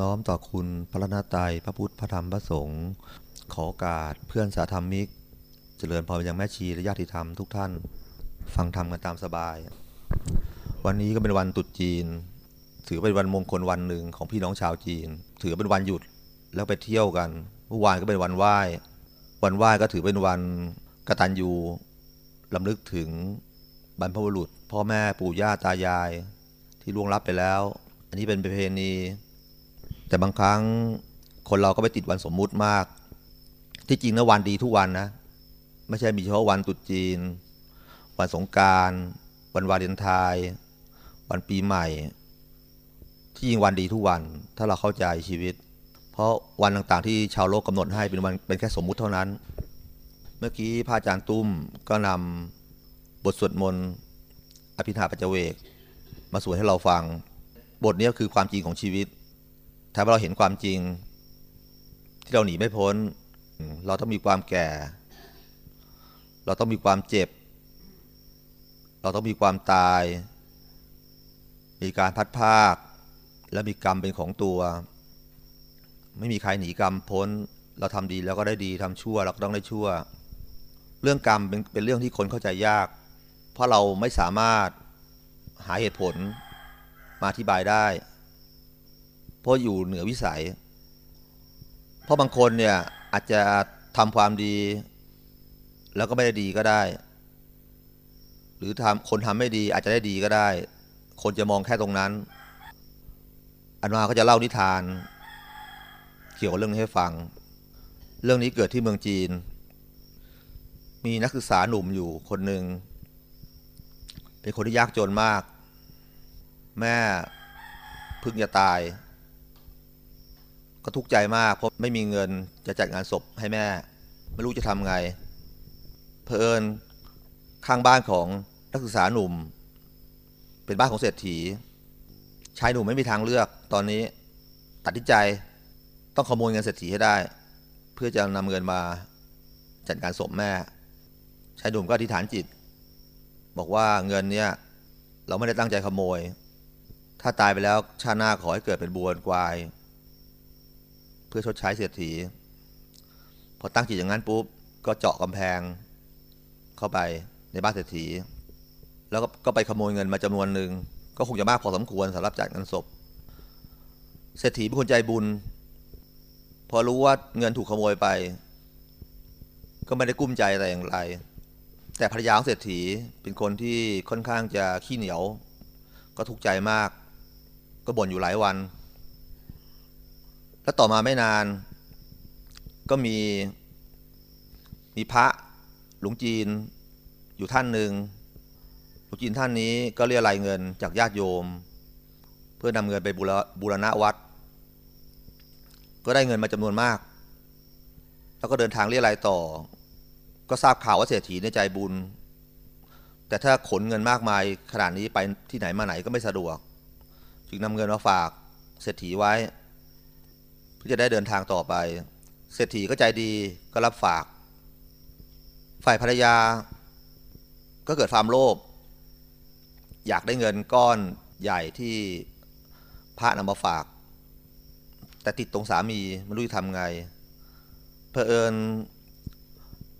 น้อมต่อคุณพระรัตนตรัยพระพุทธพระธรรมพระสงฆ์ขอโอกาสเพื่อนสาธรรมิก เจริญพรไปยังแม่ชีและญาติธรรมทุกท่าน ฟังธรรมกันตามสบาย วันนี้ก็เป็นวันตุษจีน ถือเป็นวันมงคลวันหนึ่งของพี่น้องชาวจีน ถือเป็นวันหยุดแล้วไปเที่ยวกันเมื่อวานก็เป็นวันไหว้ วันไหว้ก็ถือเป็นวันกตัญญูลำลึกถึงบรรพบุรุษ พ่อแม่ปู่ย่าตายายที่ล่วงลับไปแล้ว อันนี้เป็นประเพณี แต่บางครั้งคนเราก็ไปติดวันสมมุติมาก ที่จริงนะวันดีทุกวันนะ ไม่ใช่มีเฉพาะวันตรุษจีน วันสงการวันวาเลนไทน์วันปีใหม่ ที่จริงวันดีทุกวัน ถ้าเราเข้าใจชีวิต เพราะวันต่างๆที่ชาวโลกกำหนดให้เป็นวันเป็นแค่สมมุติเท่านั้น เมื่อกี้พระอาจารย์ตุ้มก็นำบทสวดมนต์อภิธาปัจเจเวก มาสวดให้เราฟัง บทนี้คือความจริงของชีวิต ถ้าเราเห็นความจริง ที่เราหนีไม่พ้น เราต้องมีความแก่ เราต้องมีความเจ็บ เราต้องมีความตาย มีการพัดภาค และมีกรรมเป็นของตัว ไม่มีใครหนีกรรมพ้น เราทำดีแล้วก็ได้ดีทำชั่วเราก็ต้องได้ชั่ว เรื่องกรรมเป็นเป็นเรื่องที่คนเข้าใจยาก เพราะเราไม่สามารถหาเหตุผลมาอธิบายได้ เพราะอยู่เหนือวิสัย เพราะบางคนเนี่ยอาจจะทำความดี แล้วก็ไม่ได้ดีก็ได้ หรือทำคนทำไม่ดีอาจจะได้ดีก็ได้ คนจะมองแค่ตรงนั้น อันมาก็จะเล่านิทาน เกี่ยวกับเรื่องนี้ให้ฟัง เรื่องนี้เกิดที่เมืองจีน มีนักศึกษาหนุ่มอยู่คนหนึ่งเป็นคนที่ยากจนมาก แม่พิ่งจะตาย ก็ทุกข์ใจมากเพราะไม่มีเงินจะจัดงานศพให้แม่ ไม่รู้จะทำไง เพอเอิญข้างบ้านของนักศึกษาหนุ่ม เป็นบ้านของเศรษฐีชายหนุ่มไม่มีทางเลือกตอนนี้ตัดสินใจต้องขโมยเงินเศรษฐีให้ได้ เพื่อจะนำเงินมาจัดการศพแม่ชายหนุ่มก็อธิษฐานจิต บอกว่าเงินเนี้ยเราไม่ได้ตั้งใจขโมย ถ้าตายไปแล้วชาติหน้าขอให้เกิดเป็นบัวกวาย พื่อชดใช้เศรษฐี พอตั้งจิตอย่างนั้นปุ๊บก็เจาะกำแพงเข้าไปในบ้านเศรษฐี แล้วก็ไปขโมยเงินมาจำนวนหนึ่งก็คงจะมากพอสมควรสำหรับจัดงานศพ เศรษฐีเป็นคนใจบุญ พอรู้ว่าเงินถูกขโมยไป ก็ไม่ได้กุ้มใจอะไรอย่างไร แต่ภรรยาของเศรษฐีเป็นคนที่ค่อนข้างจะขี้เหนียว ก็ทุกข์ใจมาก ก็บ่นอยู่หลายวัน แล้วต่อมาไม่นาน ก็มี มีพระหลวงจีนอยู่ท่านหนึ่งหลวงจีนท่านนี้ก็เรียรายเงินจากญาติโยม เพื่อนำเงินไปบูรณะวัด ก็ได้เงินมาจำนวนมาก แล้วก็เดินทางเรียรายต่อ ก็ทราบข่าวว่าเศรษฐีในใจบุญ แต่ถ้าขนเงินมากมายขนาดนี้ไปที่ไหนมาไหนก็ไม่สะดวก จึงนำเงินมาฝากเศรษฐีไว้ พื่อจะได้เดินทางต่อไป เศรษฐีก็ใจดีก็รับฝาก ฝ่ายภรรยา ก็เกิดความโลภอยากได้เงินก้อนใหญ่ที่พระนำมาฝาก แต่ติดตรงสามีไม่รู้จะทำไงเพอเอิญ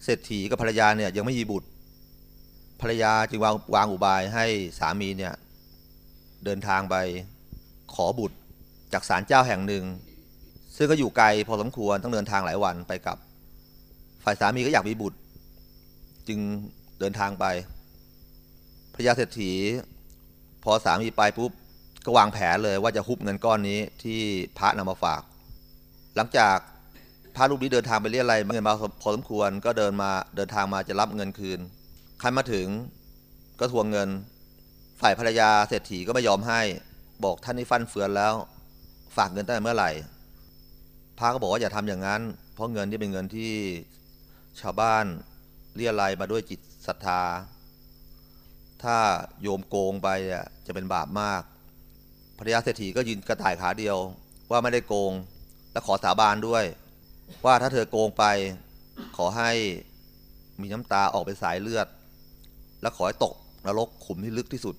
เศรษฐีกับภรรยาเนี่ยยังไม่มีบุตร ภรรยาจึงวางวางอุบายให้สามีเนี่ยเดินทางไปขอบุตรจากศาลเจ้าแห่งหนึ่ง ซึ่งก็อยู่ไกลพอสมควรต้องเดินทางหลายวันไปกับ ฝ่ายสามีก็อยากมีบุตร จึงเดินทางไปพระยาเศรษฐี พอสามีไปปุ๊บก็วางแผนเลยว่าจะฮุบเงินก้อนนี้ที่พระนำมาฝาก หลังจากพระรูปนี้เดินทางไปเรียอะไรเงินมาพอสมควรก็เดินมาเดินทางมาจะรับเงินคืนใครมาถึงก็ทวงเงิน ฝ่ายภรรยาเศรษฐีก็ไม่ยอมให้ บอกท่านนี่ฟันเฟือนแล้ว ฝากเงินตั้งแต่เมื่อไหร่ พระก็บอกว่าอย่าทำอย่างนั้น เพราะเงินที่เป็นเงินที่ชาวบ้านเรียอะไรมาด้วยจิตศรัทธา ถ้าโยมโกงไปจะเป็นบาปมากภรรยาเศรษฐีก็ยืนกระต่ายขาเดียว ว่าไม่ได้โกง และขอสาบานด้วย ว่าถ้าเธอโกงไปขอให้มีน้ำตาออกเป็นสายเลือด และขอให้ตกนรกขุมที่ลึกที่สุด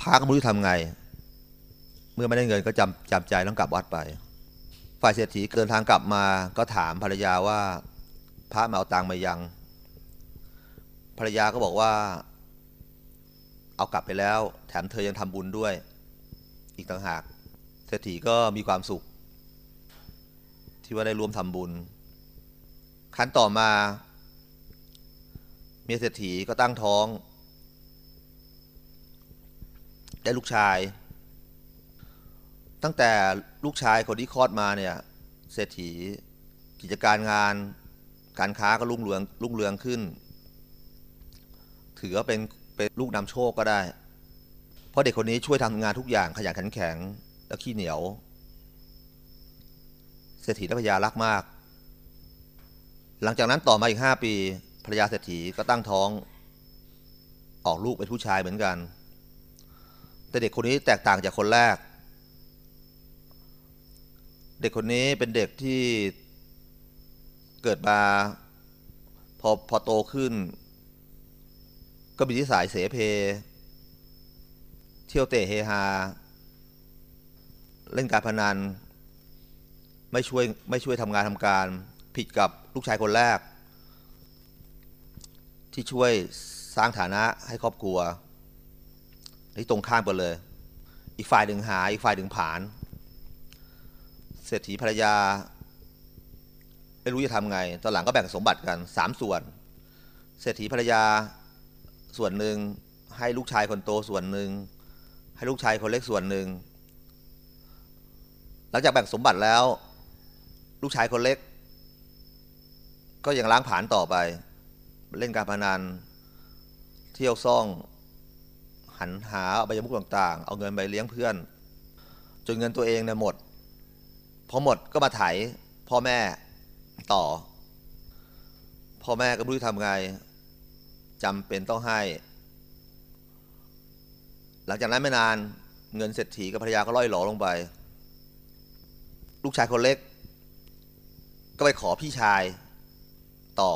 พระก็ไม่รู้ทำไง เมื่อไม่ได้เงินก็จำจำใจต้องกลับวัดไป ฝ่ายเศรษฐีเดินทางกลับมาก็ถามภรรยาว่าพระมาเอาตังค์มายัง ภรรยาก็บอกว่า เอากลับไปแล้ว แถมเธอยังทำบุญด้วย อีกต่างหาก เศรษฐีก็มีความสุข ที่ว่าได้ร่วมทำบุญขั้นต่อมา เมียเศรษฐีก็ตั้งท้อง ได้ลูกชาย ตั้งแต่ลูกชายคนที่คลอดมาเนี่ยเศรษฐีกิจการงาน การค้าก็รุ่งเรืองรุ่งเรืองขึ้น ถือว่าเป็นเป็นลูกนำโชคก็ได้ เพราะเด็กคนนี้ช่วยทำงานทุกอย่างขยันขันแข็งแล้วขี้เหนียว เศรษฐีและภรรยารักมาก หลังจากนั้นต่อมาอีกห้าปีภรรยาเศรษฐีก็ตั้งท้อง ออกลูกเป็นผู้ชายเหมือนกัน แต่เด็กคนนี้แตกต่างจากคนแรก ด็กคนนี้เป็นเด็กที่เกิดมาพอพอโตขึ้น ก็มีนิสัยเสเพ เที่ยวเตะเฮฮา เล่นการพนัน ไม่ช่วยไม่ช่วยทำงานทำการผิดกับลูกชายคนแรก ที่ช่วยสร้างฐานะให้ครอบครัวนี่ตรงข้ามกันเลย อีกฝ่ายหนึ่งหา อีกฝ่ายหนึ่งผาน เศรษฐีภรรยา ไม่รู้จะทำไง ตอนหลังก็แบ่งสมบัติกันสามส่วน เศรษฐีภรรยาส่วนหนึ่งให้ลูกชายคนโตส่วนหนึ่งให้ลูกชายคนเล็กส่วนหนึ่งหลังจากแบ่งสมบัติแล้ว ลูกชายคนเล็ก ก็ยังล้างผาญต่อไป เล่นการพนันเที่ยวซ่อง หันหาอบายมุขต่างๆ เอาเงินไปเลี้ยงเพื่อน จนเงินตัวเองเนี่ยหมด พอหมดก็มาไถพ่อแม่ต่อ พ่อแม่ก็ไม่รู้ทำไงจำเป็นต้องให้ หลังจากนั้นไม่นานเงินเศรษฐีกับภรรยาก็ล่อยหลอลงไป ลูกชายคนเล็ก ก็ไปขอพี่ชายต่อ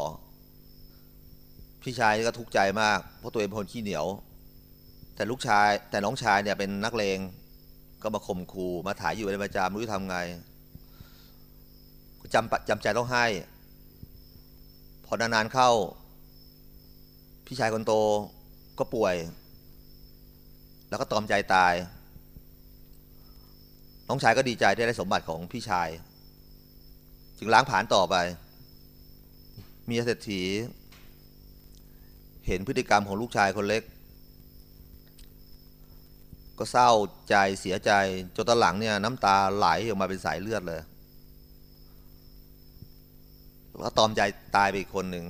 พี่ชายก็ทุกข์ใจมาก เพราะตัวเองเป็นคนขี้เหนียว แต่ลูกชายแต่น้องชายเนี่ยเป็นนักเลงก็มาข่มขู่มาถ่ายอยู่เป็นประจำไม่รู้ทำไง จำจำใจต้องให้ พอนานๆเข้า พี่ชายคนโตก็ป่วย แล้วก็ตอมใจตาย น้องชายก็ดีใจที่ได้สมบัติของพี่ชาย จึงล้างผาญต่อไป มีเศรษฐี เห็นพฤติกรรมของลูกชายคนเล็ก ก็เศร้าใจเสียใจจนตอนหลังเนี่ยน้ำตาไหลออกมาเป็นสายเลือดเลย แล้วตอมใจตายไปอีกคนหนึ่ง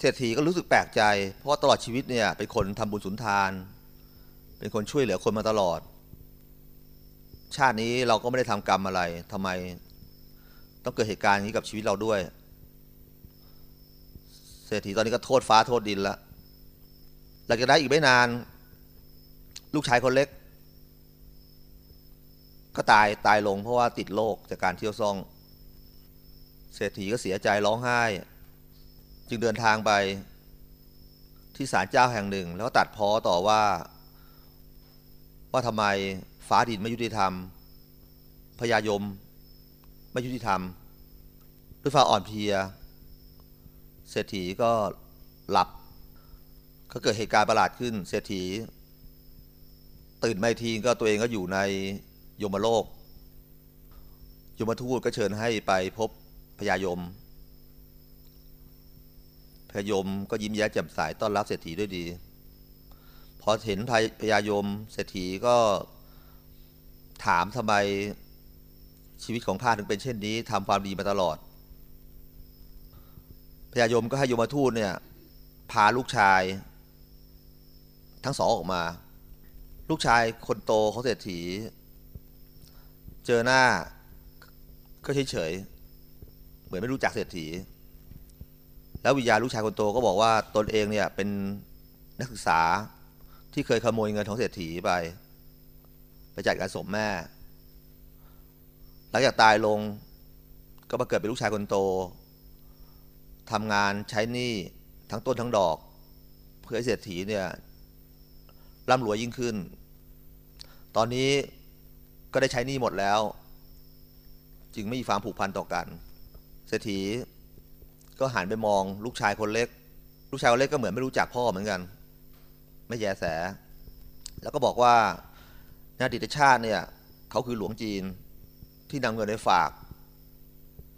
เศรษฐีก็รู้สึกแปลกใจ เพราะตลอดชีวิตเนี่ยเป็นคนทำบุญสุนทาน เป็นคนช่วยเหลือคนมาตลอด ชาตินี้เราก็ไม่ได้ทำกรรมอะไรทำไมต้องเกิดเหตุการณ์นี้กับชีวิตเราด้วย เศรษฐีตอนนี้ก็โทษฟ้าโทษดินล้วหลังจากนั้นอีกไม่นาน ลูกชายคนเล็ก ก็ตายตายลงเพราะว่าติดโรคจากการเที่ยวซ่อง เศรษฐีก็เสียใจร้องไห้ จึงเดินทางไปที่ศาลเจ้าแห่งหนึ่ง แล้วตัดพ้อต่อว่า ว่าทำไมฟ้าดินไม่ยุติธรรมพญายมไม่ยุติธรรมด้วยฟ้าอ่อนเพลีย เศรษฐีก็หลับ ก็เกิดเหตุการณ์ประหลาดขึ้น เศรษฐี ตื่นไมาอีกทีก็ตัวเองก็อยู่ในยมโลก ยมทูตก็เชิญให้ไปพบ พญายมพญายมก็ยิ้มแย้มแจ่มใสต้อนรับเศรษฐีด้วยดี พอเห็นพญายมเศรษฐีก็ถามทำไมชีวิตของข้าถึงเป็นเช่นนี้ทำความดีมาตลอดพญายมก็ให้ยมทูตเนี่ยพาลูกชาย ทั้งสองออกมา ลูกชายคนโตเของเศรษฐี เจอหน้าก็เฉยๆ เหมือนไม่รู้จักเศรษฐี แล้ววิญญาลูกชายคนโตก็บอกว่าตนเองเนี่ยเป็นนักศึกษาที่เคยขโมยเงินของเศรษฐีไป ไปจัดการศพแม่ หลังจากตายลงก็มาเกิดเป็นลูกชายคนโตทำงานใช้หนี้ทั้งต้นทั้งดอก เพื่อให้เศรษฐีเนี่ยร่ำรวยยิ่งขึ้น ตอนนี้ก็ได้ใช้หนี้หมดแล้ว จึงไม่มีความผูกพันต่อกัน ศรษฐีก็หันไปมองลูกชายคนเล็ก ลูกชายคนเล็กก็เหมือนไม่รู้จักพ่อเหมือนกัน ไม่แยแส แล้วก็บอกว่านอดีตชาติเนี่ยเขาคือหลวงจีนที่นำเงินไปฝาก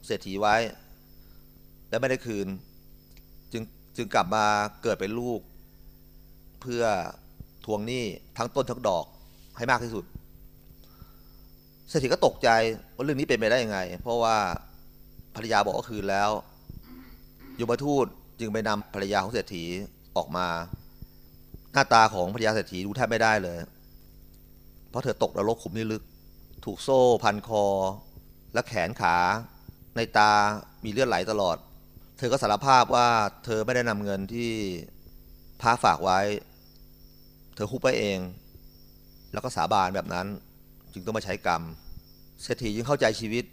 เศรษฐีไว้ และไม่ได้คืน จึงจึงกลับมาเกิดเป็นลูก เพื่อทวงหนี้ทั้งต้นทั้งดอกให้มากที่สุด เศรษฐีก็ตกใจว่าเรื่องนี้เป็นไปได้ยังไง เพราะว่า ภรรยาบอกว่าคืนแล้วยมทูตจึงไปนำภรรยาของเศรษฐีออกมา หน้าตาของภรรยาเศรษฐีดูแทบไม่ได้เลย เพราะเธอตกนรกขุมนี่ลึก ถูกโซ่พันคอ และแขนขา ในตามีเลือดไหลตลอด เธอก็สารภาพว่าเธอไม่ได้นำเงินที่พระฝากไว้ เธอคุบไปเอง แล้วก็สาบานแบบนั้น จึงต้องมาใช้กรรมเศรษฐีจึงเข้าใจชีวิต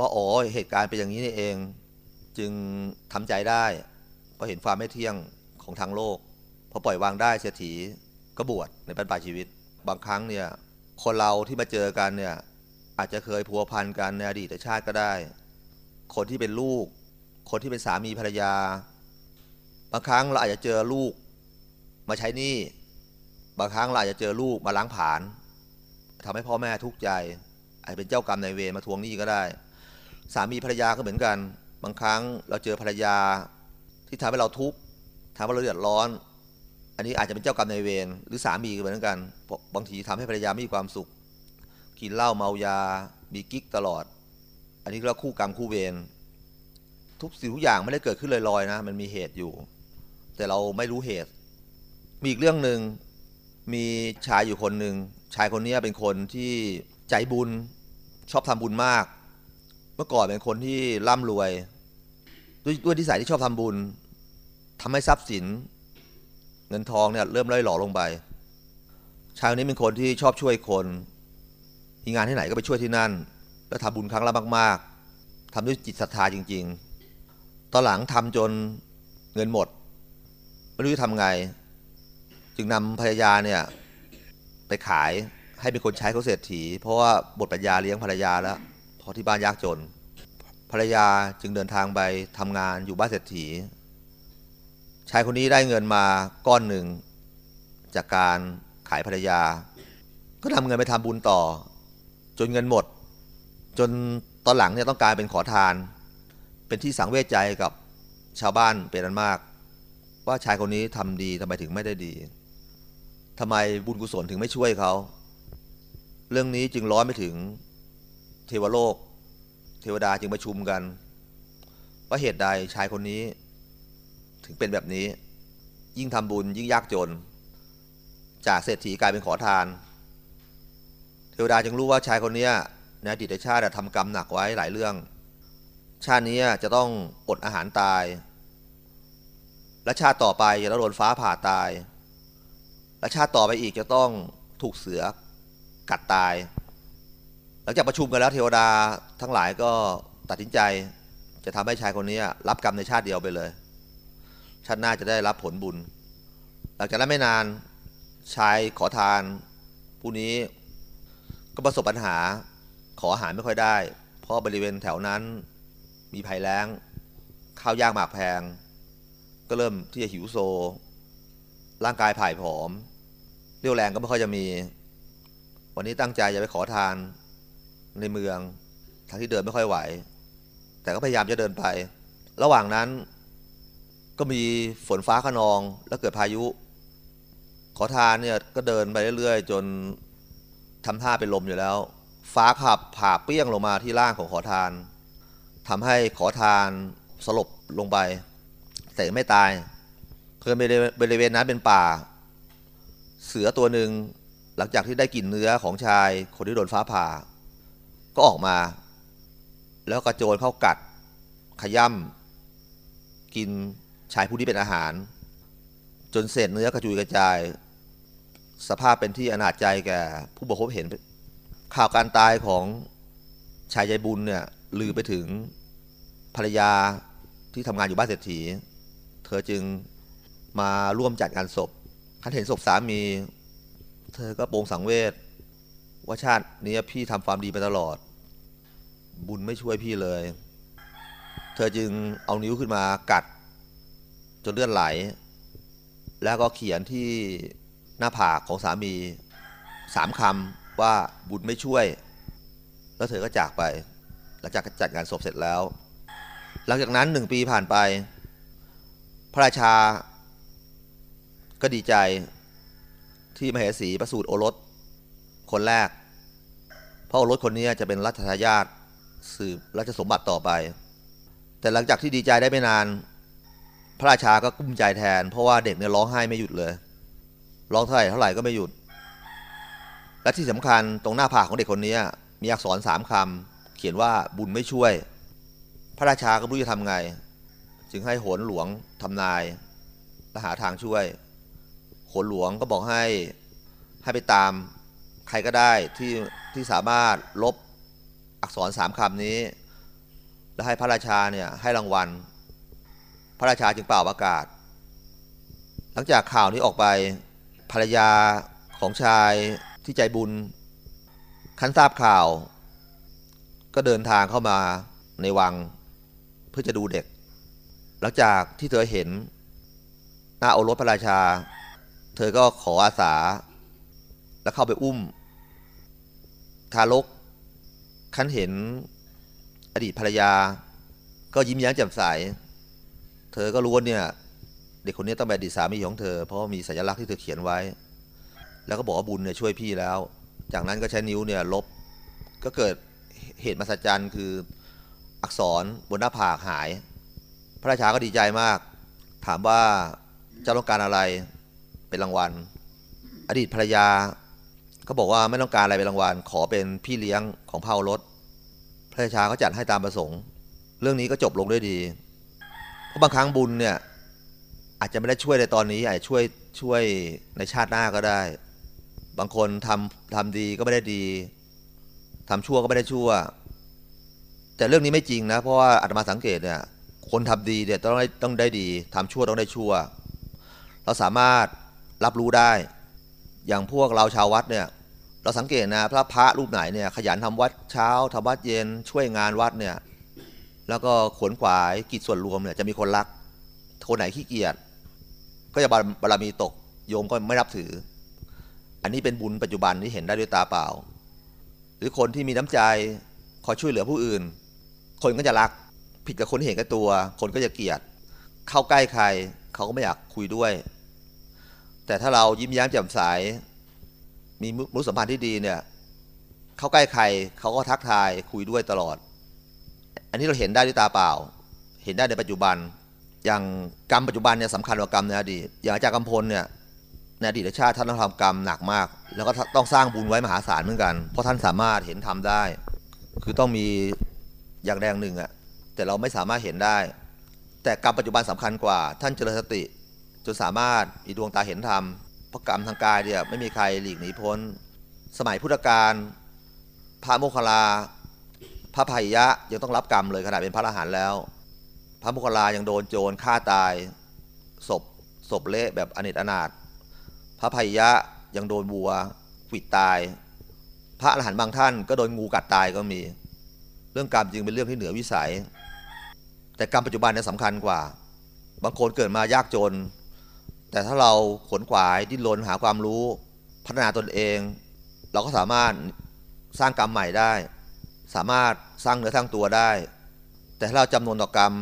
ว่าอ๋อเหตุการณ์เป็นอย่างนี้นี่เอง จึงทำใจได้เพราะเห็นความไม่เที่ยงของทางโลกพอปล่อยวางได้เศรษฐีก็บวชในบรรปลายชีวิต บางครั้งเนี่ยคนเราที่มาเจอกันเนี่ยอาจจะเคยพัวพันกันในอดีตชาติก็ได้ คนที่เป็นลูก คนที่เป็นสามีภรรยา บางครั้งเราอาจจะเจอลูกมาใช้หนี้บางครั้งเราอาจจะเจอลูกมาล้างผลาญทำให้พ่อแม่ทุกข์ใจอาจเป็นเจ้ากรรมนายเวรมาทวงหนี้ก็ได้ สามีภรรยาก็เหมือนกัน บางครั้งเราเจอภรรยาที่ทำให้เราทุกข์ทำให้เราเดือดร้อน อันนี้อาจจะเป็นเจ้ากรรมนายเวรหรือสามีก็เหมือนกัน บางทีทำให้ภรรยาไม่มีความสุข กินเหล้าเมายา มีกิ๊กตลอด อันนี้ก็คู่กรรมคู่เวรทุกสิ่งทุกอย่างไม่ได้เกิดขึ้นลอยๆนะ มันมีเหตุอยู่ แต่เราไม่รู้เหตุ มีอีกเรื่องหนึ่งมีชายอยู่คนหนึ่งชายคนนี้เป็นคนที่ใจบุญชอบทำบุญมาก มื่อก่อนเป็นคนที่ร่ำรวย ด้วยด้วยนิสัยที่ชอบทำบุญทำให้ทรัพย์สิน เงินทองเนี่ยเริ่มล่อยหล่อลงไปชายคนนี้เป็นคนที่ชอบช่วยคน มีงานที่ไหนก็ไปช่วยที่นั่น แล้วทำบุญครั้งละมาก ๆทำด้วยจิตศรัทธาจริง ๆ ตอนหลังทำจนเงินหมด ไม่รู้จะทำไง จึงนำภรรยาเนี่ยไปขายให้เป็นคนใช้เขาเศรษฐี เพราะว่าบทปัญญาเลี้ยงภรรยาแล้ว เพราะที่บ้านยากจน ภรรยาจึงเดินทางไปทำงานอยู่บ้านเศรษฐี ชายคนนี้ได้เงินมาก้อนหนึ่ง จากการขายภรรยา ก็ทำเงินไปทำบุญต่อ จนเงินหมด จนตอนหลังเนี่ยต้องกลายเป็นขอทาน เป็นที่สังเวชใจกับชาวบ้านเป็นอันมาก ว่าชายคนนี้ทำดีทำไมถึงไม่ได้ดีทำไมบุญกุศลถึงไม่ช่วยเขา เรื่องนี้จึงร้อนไปถึง เทวโลก เทวดาจึงประชุมกัน ว่าเหตุใดชายคนนี้ ถึงเป็นแบบนี้ ยิ่งทำบุญยิ่งยากจน จากเศรษฐีกลายเป็นขอทาน เทวดาจึงรู้ว่าชายคนนี้ในอดีตชาติทำกรรมหนักไว้หลายเรื่อง ชาตินี้จะต้องอดอาหารตาย และชาติต่อไปจะต้องโดนฟ้าผ่าตาย และชาติต่อไปอีกจะต้องถูกเสือกัดตาย หลังจากประชุมกันแล้วเทวดาทั้งหลายก็ตัดสินใจจะทำให้ชายคนนี้รับกรรมในชาติเดียวไปเลย ชาติหน้าจะได้รับผลบุญ หลังจากนั้นไม่นานชายขอทาน ผู้นี้ก็ประสบปัญหาขออาหารไม่ค่อยได้ เพราะบริเวณแถวนั้นมีภัยแล้ง ข้าวยากหมากแพง ก็เริ่มที่จะหิวโซ ร่างกายผ่ายผอม เรี่ยวแรงก็ไม่ค่อยจะมี วันนี้ตั้งใจจะไปขอทาน ในเมืองทางที่เดินไม่ค่อยไหว แต่ก็พยายามจะเดินไป ระหว่างนั้นก็มีฝนฟ้าขนองแล้วเกิดพายุ ขอทานเนี่ยก็เดินไปเรื่อยๆ จนทำท่าเป็นลมอยู่แล้ว ฟ้าขับผ่าเปี้ยงลงมาที่ร่างของขอทานทำให้ขอทานสลบลงไป แต่ไม่ตายเพื่อนบริเวณนั้นเป็นป่า เสือตัวหนึ่งหลังจากที่ได้กลิ่นเนื้อของชายคนที่โดนฟ้าผ่า ก็ออกมา แล้วกระโจนเข้ากัด ขย่ำกินชายผู้นี้เป็นอาหาร จนเศษเนื้อกระจุยกระจาย สภาพเป็นที่อนาจใจแก่ผู้บพบเห็น ข่าวการตายของชายใจบุญเนี่ยลือไปถึงภรรยาที่ทำงานอยู่บ้านเศรษฐี เธอจึงมาร่วมจัดงานศพคันเห็นศพสามี เธอก็โปรงสังเวชว่าชาตินี้พี่ทำความดีมาตลอด บุญไม่ช่วยพี่เลย เธอจึงเอานิ้วขึ้นมากัด จนเลือดไหล แล้วก็เขียนที่หน้าผากของสามีสามคำว่าบุญไม่ช่วย แล้วเธอก็จากไป หลังจากจัดงานศพเสร็จแล้ว หลังจากนั้นหนึ่งปีผ่านไป พระราชา ก็ดีใจที่มเหสีประสูติโอรสคนแรกเพราะโอรสคนนี้จะเป็นรัชทายาท สืบราชสมบัติต่อไป แต่หลังจากที่ดีใจได้ไม่นาน พระราชาก็กุ้มใจแทน เพราะว่าเด็กเนี่ยร้องไห้ไม่หยุดเลยร้องเท่าไหร่เท่าไหร่ก็ไม่หยุด และที่สำคัญตรงหน้าผากของเด็กคนนี้มีอักษรสามคำเขียนว่าบุญไม่ช่วย พระราชาก็ไม่รู้จะทำไง จึงให้โหนหลวงทำนายและหาทางช่วยโหนหลวงก็บอกให้ให้ไปตามใครก็ได้ที่ที่สามารถลบ อักษรสามคำนี้ และให้พระราชาเนี่ยให้รางวัล พระราชาจึงเป่าประกาศ หลังจากข่าวนี้ออกไปภรรยาของชายที่ใจบุญคันทราบข่าว ก็เดินทางเข้ามาในวังเพื่อจะดูเด็ก หลังจากที่เธอเห็นหน้าโอรสพระราชา เธอก็ขออาสา แล้วเข้าไปอุ้ม ทารก คันเห็นอดีตภรรยา ก็ยิ้มแย้มแจ่มใส เธอก็รู้ว่าเนี่ยเด็กคนนี้ต้องเป็นอดีตสามีของเธอ เพราะมีสัญลักษณ์ที่เธอเขียนไว้ แล้วก็บอกว่าบุญเนี่ยช่วยพี่แล้ว จากนั้นก็ใช้นิ้วเนี่ยลบ ก็เกิดเหตุมหัศจรรย์คืออักษรบนหน้าผากหาย พระราชาก็ดีใจมาก ถามว่าเจ้าต้องการอะไรเป็นรางวัล อดีตภรรยาก็บอกว่าไม่ต้องการอะไรเป็นรางวัล ขอเป็นพี่เลี้ยงของเผ่ารถ พระราชาก็จัดให้ตามประสงค์ เรื่องนี้ก็จบลงด้วยดี เพราะบางครั้งบุญเนี่ย อาจจะไม่ได้ช่วยในตอนนี้อาจจะช่วยช่วยในชาติหน้าก็ได้ บางคนทำทำดีก็ไม่ได้ดีทำชั่วก็ไม่ได้ชั่ว แต่เรื่องนี้ไม่จริงนะ เพราะว่าอาตมาสังเกตเนี่ย คนทำดีเนี่ยต้องได้ต้องได้ดีทำชั่วต้องได้ชั่ว เราสามารถรับรู้ได้ อย่างพวกเราชาววัดเนี่ย เราสังเกตนะพระพระรูปไหนเนี่ยขยันทำวัดเช้าทำวัดเย็นช่วยงานวัดเนี่ยแล้วก็ขวนขวายกิจส่วนรวมเนี่ยจะมีคนรัก คนไหนขี้เกียจก็จะบารมีตกโยมก็ไม่รับถือ อันนี้เป็นบุญปัจจุบันที่เห็นได้ด้วยตาเปล่า หรือคนที่มีน้ำใจคอยช่วยเหลือผู้อื่น คนก็จะรักผิดกับคนที่เห็นแก่ตัว คนก็จะเกลียด เข้าใกล้ใครเขาก็ไม่อยากคุยด้วย แต่ถ้าเรายิ้มแย้มแจ่มใส มีมนุสัมพันธ์ที่ดีเนี่ยเขาใกล้ใครเขาก็ทักทายคุยด้วยตลอด อันนี้เราเห็นได้ด้วยตาเปล่า เห็นได้ในปัจจุบัน อย่างกรรมปัจจุบันเนี่ยสำคัญกว่ากรรมในอดีตอย่างอาจารย์กำพลเนี่ยในอดีตชาติท่านต้องทำกรรมหนักมาก แล้วก็ต้องสร้างบุญไว้มหาศาลเหมือนกัน เพราะท่านสามารถเห็นทำได้ คือต้องมีอย่างแดงหนึ่งอะแต่เราไม่สามารถเห็นได้ แต่กรรมปัจจุบันสำคัญกว่า ท่านเจริญสติจนสามารถมีดวงตาเห็นธรรม พราะกรรมทางกายเนี่ยไม่มีใครหลีกหนีพ้น สมัยพุทธกาลพระโมคคัลลา พระภัยยะยังต้องรับกรรมเลยขนาดเป็นพระอรหันต์แล้ว พระโมคคัลลายังโดนโจรฆ่าตายศพศพเละแบบอเนจอนาถพระภัยยะยังโดนวัวขวิดตาย พระอรหันต์บางท่านก็โดนงูกัดตายก็มี เรื่องกรรมจึงเป็นเรื่องที่เหนือวิสัย แต่กรรมปัจจุบันเนี่ยสำคัญกว่า บางคนเกิดมายากจน แต่ถ้าเราขนขวายดิ้นรนหาความรู้พัฒนาตนเอง เราก็สามารถสร้างกรรมใหม่ได้ สามารถสร้างเนื้อสร้างตัวได้ แต่ถ้าเราจำนวนต่อกรรม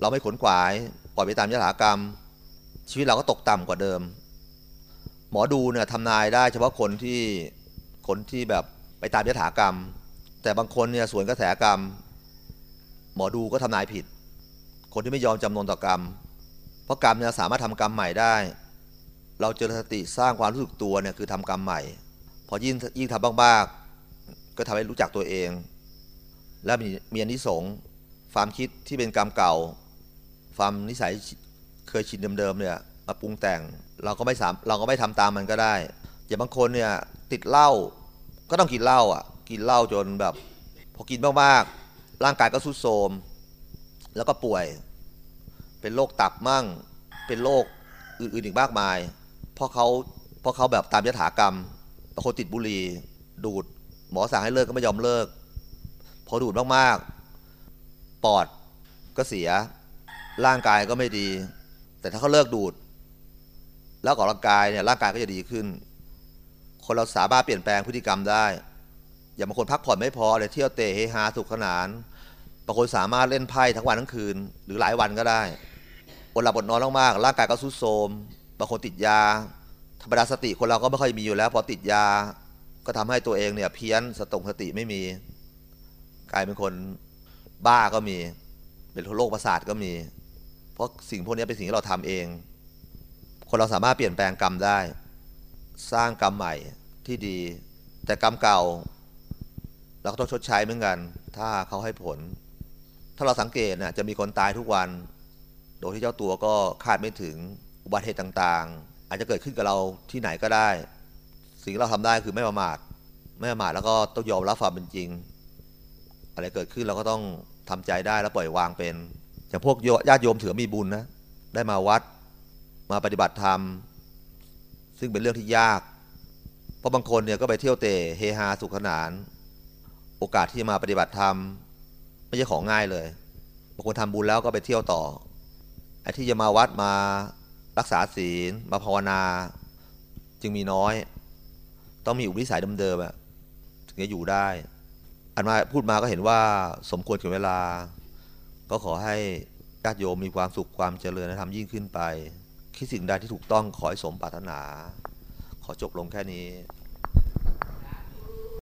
เราไม่ขนขวายปล่อยไปตามยถากรรม ชีวิตเราก็ตกต่ำกว่าเดิม หมอดูเนี่ยทำนายได้เฉพาะคนที่คนที่แบบไปตามยถากรรม แต่บางคนเนี่ยสวนกระแสกรรม หมอดูก็ทำนายผิด คนที่ไม่ยอมจำนวนต่อกรรม เพราะกรรมเนี่ยสามารถทำกรรมใหม่ได้ เราเจริญสติสร้างความรู้สึกตัวเนี่ยคือทำกรรมใหม่ พอยิ่งยิ่งทำบ้างๆก็ทำให้รู้จักตัวเอง และมีมีอนิสงส์ความคิดที่เป็นกรรมเก่า ความนิสัยเคยชินเดิมๆเนี่ยมาปรุงแต่งเราก็ไม่สามเราก็ไม่ทำตามมันก็ได้ อย่างบางคนเนี่ยติดเหล้าก็ต้องกินเหล้าอะ กินเหล้าจนแบบ พอกินมากๆร่างกายก็ทรุดโทรมแล้วก็ป่วย เป็นโรคตับมั่ง เป็นโรคอื่นๆอีกมากมาย เพราะเขาเพราะเขาแบบตามยถากรรมบางคนติดบุหรี่ดูด หมอสั่งให้เลิกก็ไม่ยอมเลิก พอดูดมากๆ ปอดก็เสีย ร่างกายก็ไม่ดี แต่ถ้าเขาเลิกดูด แล้วออกกำลังกายเนี่ยร่างกายก็จะดีขึ้น คนเราสามารถเปลี่ยนแปลงพฤติกรรมได้ อย่างบางคนพักผ่อนไม่พอเลยเที่ยวเตะเฮฮาสุขสนานบางคนสามารถเล่นไพ่ทั้งวันทั้งคืน หรือหลายวันก็ได้ อดหลับอดนอนมากๆร่างกายก็ทุดโทรมบางคนติดยา ธรรมดาสติคนเราก็ไม่ค่อยมีอยู่แล้วพอติดยา ก็ทำให้ตัวเองเนี่ยเพี้ยนสตงสติไม่มีกลายเป็นคนบ้าก็มี เป็นโรคประสาทก็มี เพราะสิ่งพวกนี้เป็นสิ่งที่เราทำเอง คนเราสามารถเปลี่ยนแปลงกรรมได้ สร้างกรรมใหม่ที่ดี แต่กรรมเก่าเราก็ต้องชดใช้เหมือนกัน ถ้าเขาให้ผล ถ้าเราสังเกตน่ะจะมีคนตายทุกวัน ยที่เจ้าตัวก็คาดไม่ถึงอุบัติเหตุต่างๆ อาจจะเกิดขึ้นกับเราที่ไหนก็ได้ สิ่งที่เราทำได้คือไม่ประมาทไม่ประมาทแล้วก็ต้องยอมรับความเป็นจริง อะไรเกิดขึ้นเราก็ต้องทำใจได้แล้วปล่อยวางเป็นอย่างพวกญาติโยมถือมีบุญนะได้มาวัดมาปฏิบัติธรรม ซึ่งเป็นเรื่องที่ยาก เพราะบางคนเนี่ยก็ไปเที่ยวเตะเฮฮาสุขสนาน โอกาสที่จะมาปฏิบัติธรรม ไม่ใช่ของง่ายเลยบางคนทำบุญแล้วก็ไปเที่ยวต่อ ที่จะมาวัดมารักษาศีลมาภาวนา จึงมีน้อย ต้องมีอุปนิสัยเดิมๆถึงจะอยู่ได้ อันมาพูดมาก็เห็นว่าสมควรถึงเวลา ก็ขอให้ญาติโยมมีความสุขความเจริญและทำยิ่งขึ้นไป คิดสิ่งใดที่ถูกต้องขอให้สมปรารถนา ขอจบลงแค่นี้